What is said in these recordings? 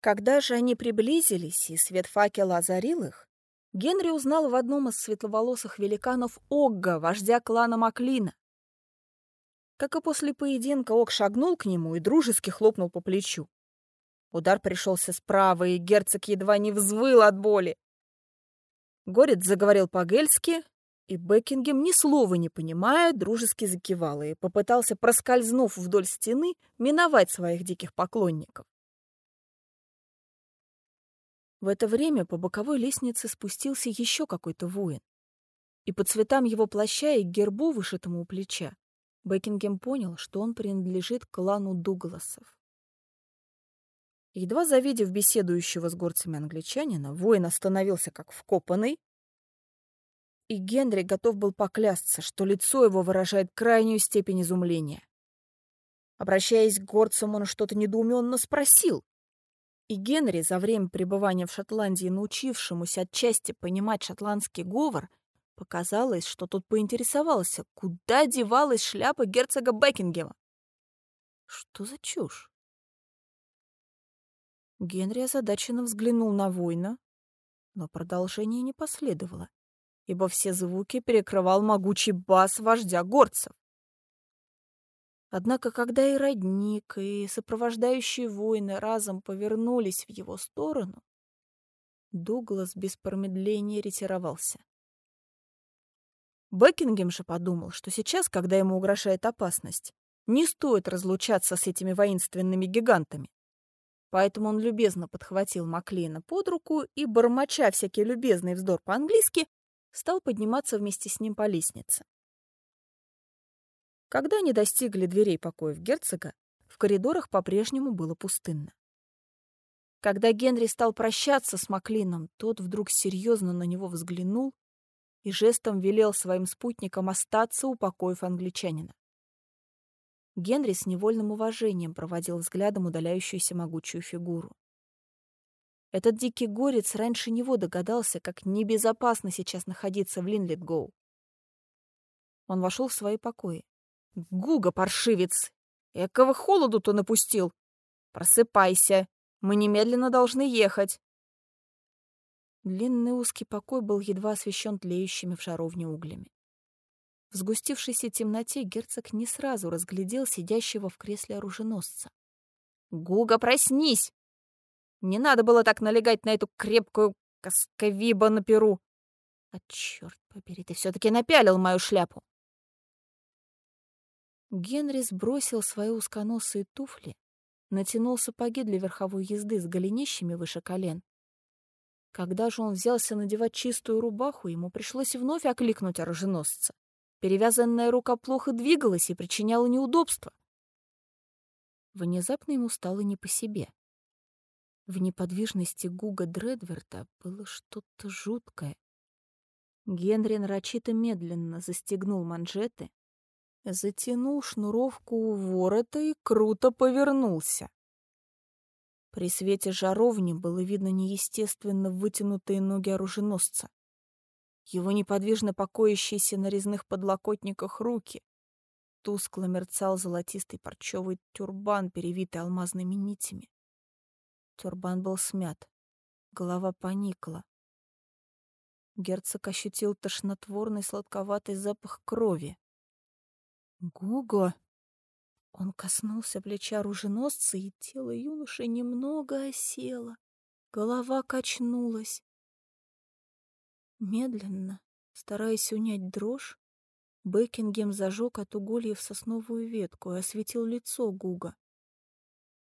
Когда же они приблизились, и свет факела озарил их, Генри узнал в одном из светловолосых великанов Огга, вождя клана Маклина. Как и после поединка, Ог шагнул к нему и дружески хлопнул по плечу. Удар пришелся справа, и герцог едва не взвыл от боли. Горец заговорил по-гельски, и Бекингем, ни слова не понимая, дружески закивал и попытался, проскользнув вдоль стены, миновать своих диких поклонников. В это время по боковой лестнице спустился еще какой-то воин. И по цветам его плаща и гербу, вышитому у плеча, Бекингем понял, что он принадлежит клану Дугласов. Едва завидев беседующего с горцами англичанина, воин остановился как вкопанный, и Генри готов был поклясться, что лицо его выражает крайнюю степень изумления. Обращаясь к горцам, он что-то недоуменно спросил. И Генри, за время пребывания в Шотландии, научившемуся отчасти понимать шотландский говор, показалось, что тот поинтересовался, куда девалась шляпа герцога Бекингема. Что за чушь? Генри озадаченно взглянул на воина, но продолжение не последовало, ибо все звуки перекрывал могучий бас вождя горцев. Однако, когда и родник, и сопровождающие воины разом повернулись в его сторону, Дуглас без промедления ретировался. Бекингем же подумал, что сейчас, когда ему угрожает опасность, не стоит разлучаться с этими воинственными гигантами. Поэтому он любезно подхватил Маклина под руку и, бормоча всякий любезный вздор по-английски, стал подниматься вместе с ним по лестнице. Когда они достигли дверей покоев герцога, в коридорах по-прежнему было пустынно. Когда Генри стал прощаться с Маклином, тот вдруг серьезно на него взглянул и жестом велел своим спутникам остаться у покоев англичанина. Генри с невольным уважением проводил взглядом удаляющуюся могучую фигуру. Этот дикий горец раньше него догадался, как небезопасно сейчас находиться в Линлитгоу. Он вошел в свои покои. «Гуга, паршивец! Экого холоду-то напустил! Просыпайся! Мы немедленно должны ехать!» Длинный узкий покой был едва освещен тлеющими в жаровне углями. В сгустившейся темноте герцог не сразу разглядел сидящего в кресле оруженосца. «Гуга, проснись! Не надо было так налегать на эту крепкую касковиба на перу! А черт побери, ты все-таки напялил мою шляпу!» Генри сбросил свои узконосые туфли, натянул сапоги для верховой езды с голенищами выше колен. Когда же он взялся надевать чистую рубаху, ему пришлось вновь окликнуть оруженосца. Перевязанная рука плохо двигалась и причиняла неудобства. Внезапно ему стало не по себе. В неподвижности Гуга Дредверта было что-то жуткое. Генри нарочито медленно застегнул манжеты, затянул шнуровку у ворота и круто повернулся. При свете жаровни было видно неестественно вытянутые ноги оруженосца его неподвижно покоящиеся на резных подлокотниках руки. Тускло мерцал золотистый парчевый тюрбан, перевитый алмазными нитями. Тюрбан был смят, голова поникла. Герцог ощутил тошнотворный сладковатый запах крови. «Гуго!» Он коснулся плеча оруженосца, и тело юноши немного осело. Голова качнулась. Медленно, стараясь унять дрожь, Бекингем зажег от угольев сосновую ветку и осветил лицо Гуга.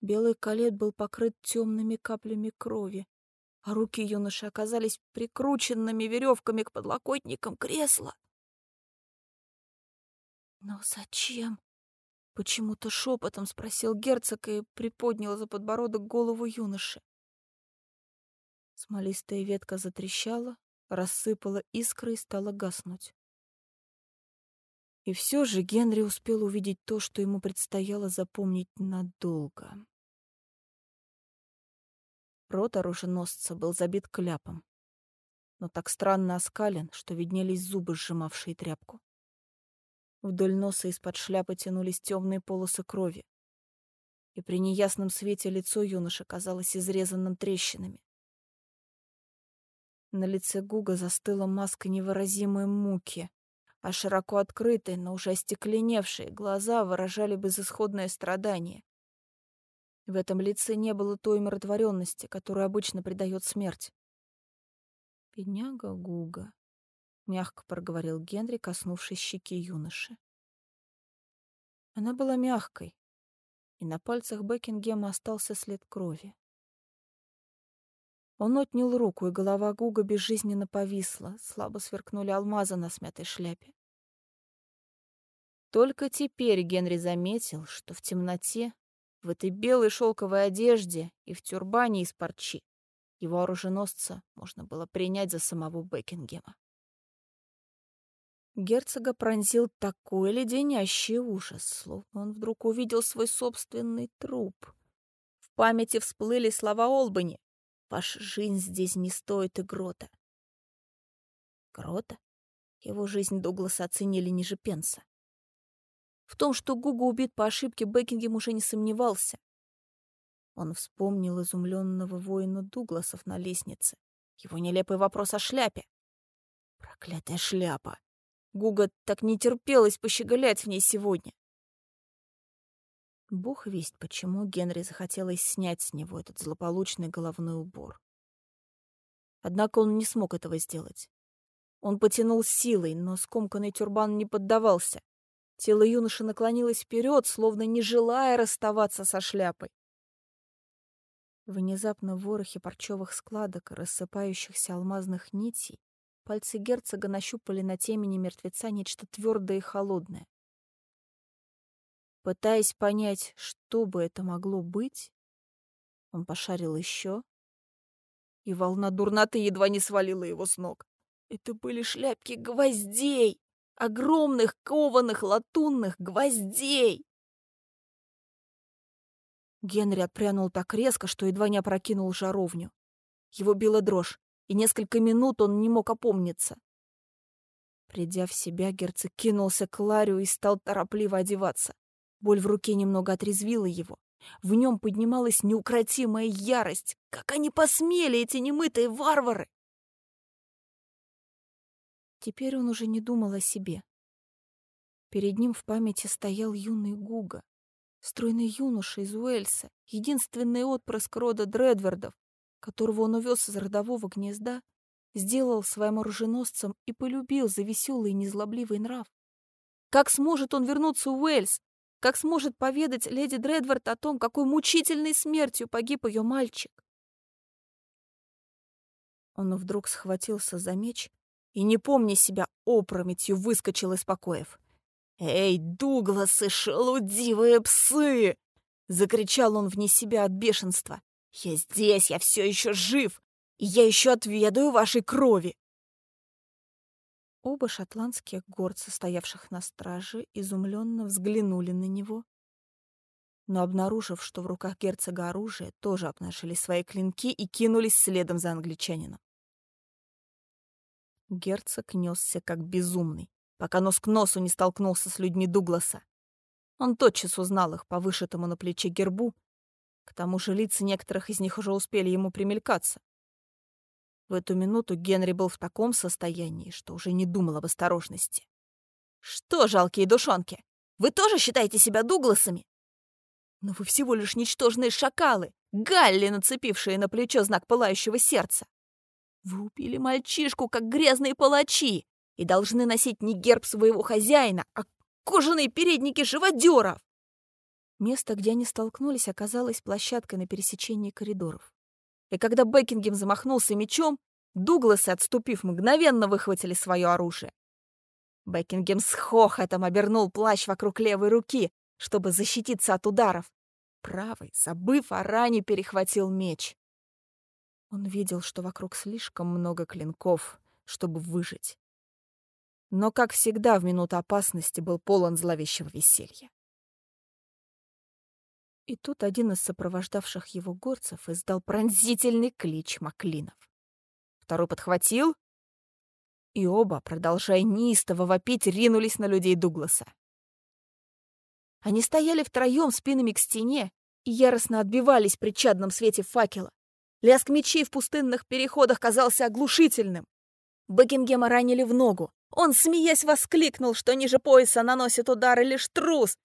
Белый колет был покрыт темными каплями крови, а руки юноши оказались прикрученными веревками к подлокотникам кресла. «Но зачем?» — почему-то шепотом спросил герцог и приподнял за подбородок голову юноши. Смолистая ветка затрещала, рассыпала искры и стала гаснуть. И все же Генри успел увидеть то, что ему предстояло запомнить надолго. Рот оруженосца был забит кляпом, но так странно оскален, что виднелись зубы, сжимавшие тряпку. Вдоль носа из-под шляпы тянулись темные полосы крови. и при неясном свете лицо юноши казалось изрезанным трещинами. На лице Гуга застыла маска невыразимой муки, а широко открытые, но уже остекленевшие глаза выражали безысходное страдание. В этом лице не было той умиротворенности, которую обычно придает смерть. «Бедняга Гуга», — мягко проговорил Генри, коснувшись щеки юноши. Она была мягкой, и на пальцах Бекингема остался след крови. Он отнял руку, и голова Гуга безжизненно повисла, слабо сверкнули алмазы на смятой шляпе. Только теперь Генри заметил, что в темноте, в этой белой шелковой одежде и в тюрбане из парчи, его оруженосца можно было принять за самого Бекингема. Герцога пронзил такой леденящий ужас, словно он вдруг увидел свой собственный труп. В памяти всплыли слова Олбани. «Ваша жизнь здесь не стоит и грота». Грота? Его жизнь Дугласа оценили ниже пенса. В том, что Гуга убит по ошибке, Бекингем уже не сомневался. Он вспомнил изумленного воина Дугласов на лестнице. Его нелепый вопрос о шляпе. Проклятая шляпа! Гуга так не терпелось пощеголять в ней сегодня. Бог весть, почему Генри захотелось снять с него этот злополучный головной убор. Однако он не смог этого сделать. Он потянул силой, но скомканный тюрбан не поддавался. Тело юноши наклонилось вперед, словно не желая расставаться со шляпой. Внезапно в ворохе парчевых складок рассыпающихся алмазных нитей Пальцы герцога нащупали на темени мертвеца нечто твердое и холодное. Пытаясь понять, что бы это могло быть, он пошарил еще, и волна дурноты едва не свалила его с ног. Это были шляпки гвоздей, огромных кованых латунных гвоздей. Генри отпрянул так резко, что едва не опрокинул жаровню. Его била дрожь и несколько минут он не мог опомниться. Придя в себя, герцог кинулся к Ларию и стал торопливо одеваться. Боль в руке немного отрезвила его. В нем поднималась неукротимая ярость. Как они посмели, эти немытые варвары! Теперь он уже не думал о себе. Перед ним в памяти стоял юный Гуга, стройный юноша из Уэльса, единственный отпрыск рода Дредвердов, которого он увез из родового гнезда, сделал своим оруженосцем и полюбил за веселый и незлобливый нрав. Как сможет он вернуться в Уэльс? Как сможет поведать леди Дредвард о том, какой мучительной смертью погиб ее мальчик? Он вдруг схватился за меч и, не помня себя, опрометью выскочил из покоев. «Эй, Дугласы, шелудивые псы!» — закричал он вне себя от бешенства. Я здесь, я все еще жив, и я еще отведаю вашей крови. Оба шотландских горца, стоявших на страже, изумленно взглянули на него. Но, обнаружив, что в руках герцога оружие, тоже обнажили свои клинки и кинулись следом за англичанином. Герцог несся как безумный, пока нос к носу не столкнулся с людьми Дугласа. Он тотчас узнал их по вышитому на плече гербу к тому же лица некоторых из них уже успели ему примелькаться. В эту минуту Генри был в таком состоянии, что уже не думал об осторожности. «Что, жалкие душонки, вы тоже считаете себя Дугласами? Но вы всего лишь ничтожные шакалы, галли, нацепившие на плечо знак пылающего сердца. Вы убили мальчишку, как грязные палачи, и должны носить не герб своего хозяина, а кожаные передники живодеров. Место, где они столкнулись, оказалось площадкой на пересечении коридоров. И когда Бекингем замахнулся мечом, Дугласы, отступив, мгновенно выхватили свое оружие. Бекингем с хохотом обернул плащ вокруг левой руки, чтобы защититься от ударов. Правый, забыв о ране, перехватил меч. Он видел, что вокруг слишком много клинков, чтобы выжить. Но, как всегда, в минуту опасности был полон зловещего веселья. И тут один из сопровождавших его горцев издал пронзительный клич Маклинов. Второй подхватил, и оба, продолжая неистово вопить, ринулись на людей Дугласа. Они стояли втроем спинами к стене, и яростно отбивались при чадном свете факела. Лязг мечей в пустынных переходах казался оглушительным. Бекингема ранили в ногу. Он, смеясь, воскликнул, что ниже пояса наносит удары лишь трус,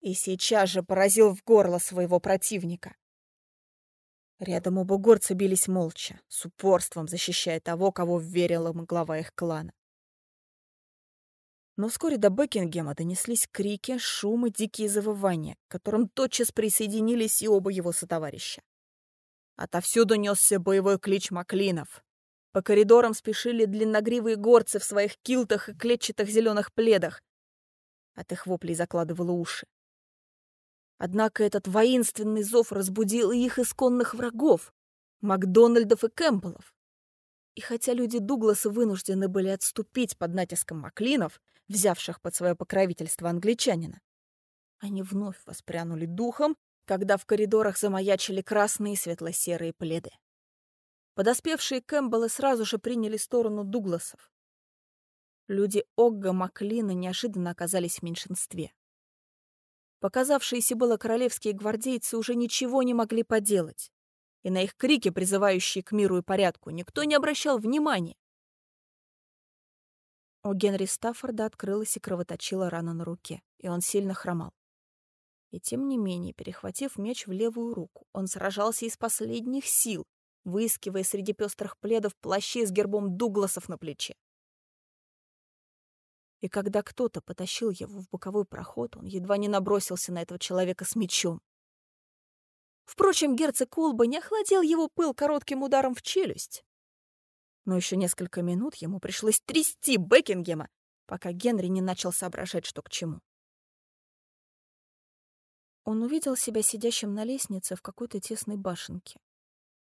и сейчас же поразил в горло своего противника. Рядом оба горца бились молча, с упорством защищая того, кого верила глава их клана. Но вскоре до Бекингема донеслись крики, шумы, дикие завывания, к которым тотчас присоединились и оба его сотоварища. Отовсюду несся боевой клич Маклинов. По коридорам спешили длинногривые горцы в своих килтах и клетчатых зеленых пледах. От их воплей закладывало уши. Однако этот воинственный зов разбудил их исконных врагов — Макдональдов и Кэмпбеллов. И хотя люди Дугласа вынуждены были отступить под натиском Маклинов, взявших под свое покровительство англичанина, они вновь воспрянули духом, когда в коридорах замаячили красные светло-серые пледы. Подоспевшие Кэмпбеллы сразу же приняли сторону Дугласов. Люди Огга Маклина неожиданно оказались в меньшинстве. Показавшиеся было королевские гвардейцы уже ничего не могли поделать, и на их крики, призывающие к миру и порядку, никто не обращал внимания. У Генри Стаффорда открылась и кровоточила рана на руке, и он сильно хромал. И тем не менее, перехватив меч в левую руку, он сражался из последних сил, выискивая среди пестрых пледов плащи с гербом Дугласов на плече. И когда кто-то потащил его в боковой проход, он едва не набросился на этого человека с мечом. Впрочем, герцог Колба не охладил его пыл коротким ударом в челюсть. Но еще несколько минут ему пришлось трясти Бекингема, пока Генри не начал соображать, что к чему. Он увидел себя сидящим на лестнице в какой-то тесной башенке.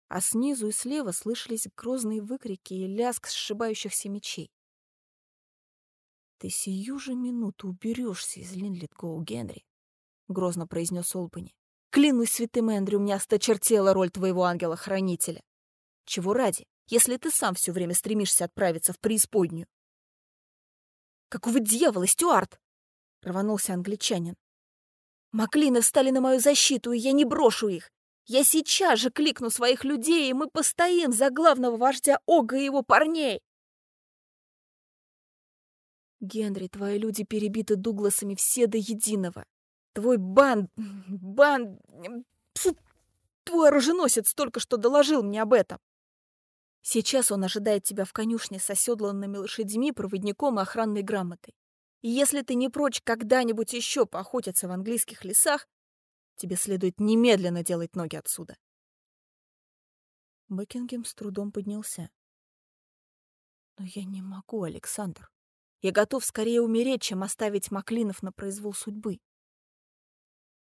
А снизу и слева слышались грозные выкрики и лязг сшибающихся мечей. «Ты сию же минуту уберешься из Линлитгоу, Генри», — грозно произнес Олбани. «Клянусь святым Эндрю, мне осточертела роль твоего ангела-хранителя. Чего ради, если ты сам все время стремишься отправиться в преисподнюю?» «Какого дьявола, Стюарт?» — рванулся англичанин. «Маклины встали на мою защиту, и я не брошу их. Я сейчас же кликну своих людей, и мы постоим за главного вождя Ога и его парней!» Генри, твои люди перебиты Дугласами все до единого. Твой бан... бан... Фу, твой оруженосец только что доложил мне об этом. Сейчас он ожидает тебя в конюшне с оседланными лошадьми, проводником и охранной грамотой. И если ты не прочь когда-нибудь еще поохотиться в английских лесах, тебе следует немедленно делать ноги отсюда. Бекингем с трудом поднялся. Но я не могу, Александр. Я готов скорее умереть, чем оставить Маклинов на произвол судьбы.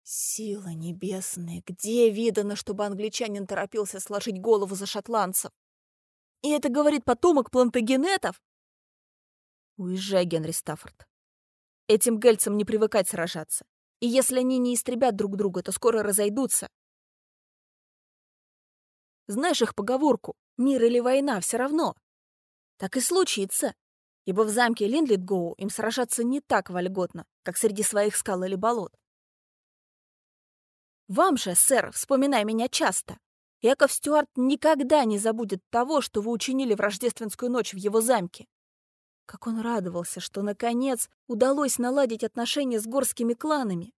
Сила небесная, где видано, чтобы англичанин торопился сложить голову за шотландцев? И это говорит потомок плантагенетов? Уезжай, Генри Стаффорд. Этим гельцам не привыкать сражаться. И если они не истребят друг друга, то скоро разойдутся. Знаешь их поговорку «Мир или война, все равно». Так и случится ибо в замке Линлитгоу им сражаться не так вольготно, как среди своих скал или болот. Вам же, сэр, вспоминай меня часто. Яков Стюарт никогда не забудет того, что вы учинили в рождественскую ночь в его замке. Как он радовался, что, наконец, удалось наладить отношения с горскими кланами.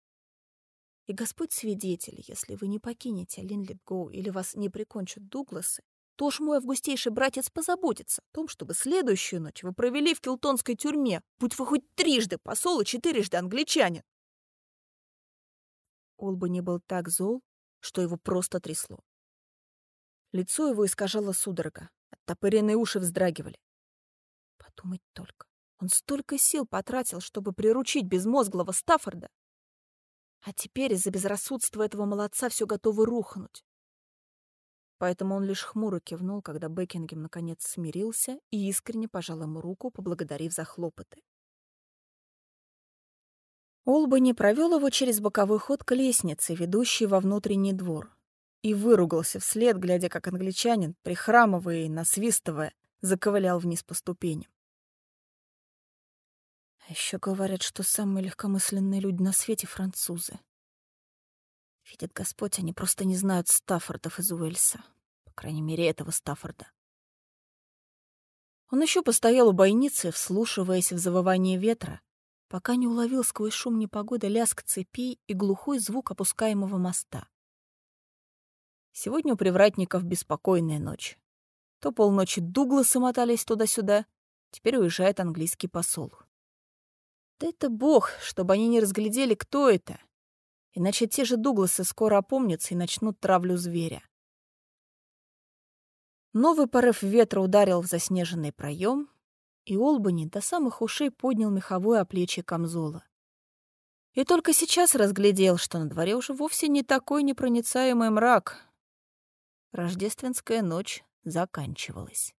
И Господь свидетель, если вы не покинете Линлитгоу или вас не прикончат Дугласы, то уж мой августейший братец позаботится о том, чтобы следующую ночь вы провели в килтонской тюрьме, будь вы хоть трижды посол и четырежды англичанин. Олбани был так зол, что его просто трясло. Лицо его искажало судорога, оттопыренные уши вздрагивали. Подумать только, он столько сил потратил, чтобы приручить безмозглого Стаффорда. А теперь из-за безрассудства этого молодца все готово рухнуть поэтому он лишь хмуро кивнул, когда Бекингем наконец смирился и искренне пожал ему руку, поблагодарив за хлопоты. Олбани провел его через боковой ход к лестнице, ведущей во внутренний двор, и выругался вслед, глядя, как англичанин, прихрамывая и насвистывая, заковылял вниз по ступеням. А еще говорят, что самые легкомысленные люди на свете — французы. Видит Господь, они просто не знают Стаффордов из Уэльса. По крайней мере, этого Стаффорда. Он еще постоял у бойницы, вслушиваясь в завывание ветра, пока не уловил сквозь шум непогоды лязг цепей и глухой звук опускаемого моста. Сегодня у привратников беспокойная ночь. То полночи Дугласы мотались туда-сюда, теперь уезжает английский посол. Да это бог, чтобы они не разглядели, кто это. Иначе те же Дугласы скоро опомнятся и начнут травлю зверя. Новый порыв ветра ударил в заснеженный проем, и Олбани до самых ушей поднял меховое оплечье камзола. И только сейчас разглядел, что на дворе уже вовсе не такой непроницаемый мрак. Рождественская ночь заканчивалась.